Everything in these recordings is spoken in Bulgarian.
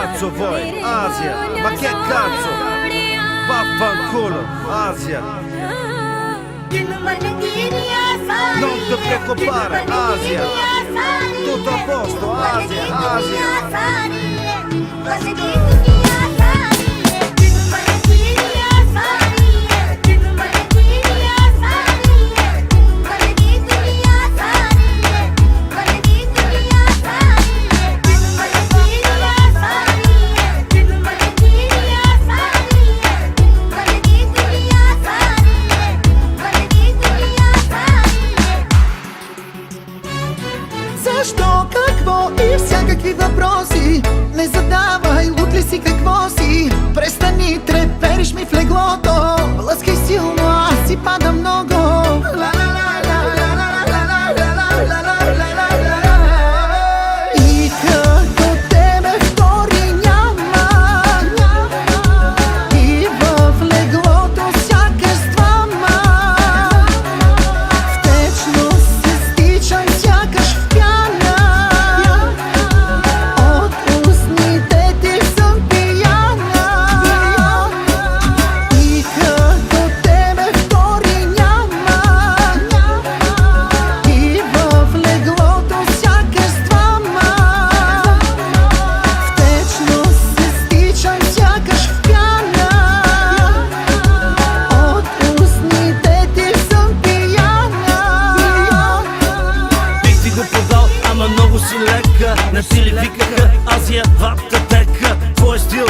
cazzo vuoi? Asia, ma che cazzo? Vaffanculo, Asia. Non ti preoccupare, Asia. Tutto a posto, Asia, Asia. Защо, какво и всякакви въпроси? Не задавай, лут ли си, какво си го подал, ама много си лека. На сили викаха, Азия, вапта тека. Твой стил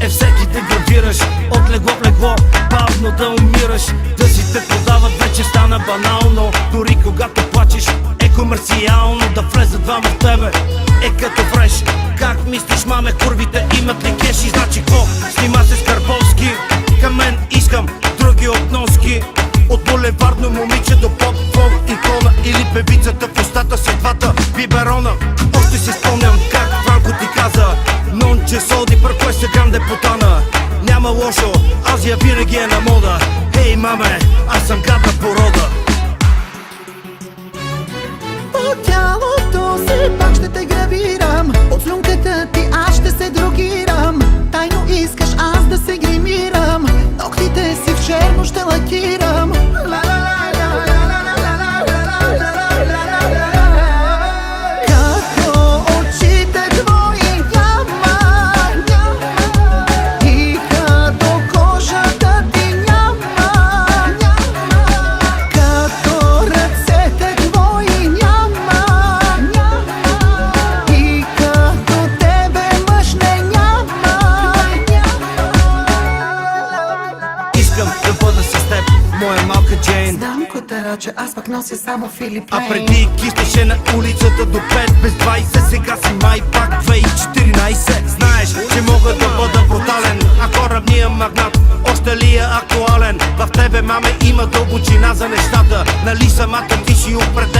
е всеки да градираш. От легло в легло, бавно да умираш. Да си те подават вече стана банално. Дори когато плачеш е комерциално Да влезат двама в тебе. Е като фреш. Как мислиш, маме, курвите имат ли кеши? Значи какво? Снима се с Карбовски двата биберона Още си спомням как Франко ти каза Non че соди per queste grande putana Няма лошо, Азия винаги е на мода. Хей маме, аз съм гадна порода. По тялото си пак ще те гравирам. От слюнката ти аз ще се другирам Тайно искаш аз да се гримирам. Ногтите си в черно ще лакирам Искам да бъда с теб, моя малка Джейн. Знам котараче, аз пък нося само Филип А преди кистеше на улицата до 5 без 20 Сега си май пак 2014 Знаеш, че мога да бъда брутален А корабния магнат още ли е актуален? В тебе, маме, има дълбочина за нещата. Нали самата ти си определяш цената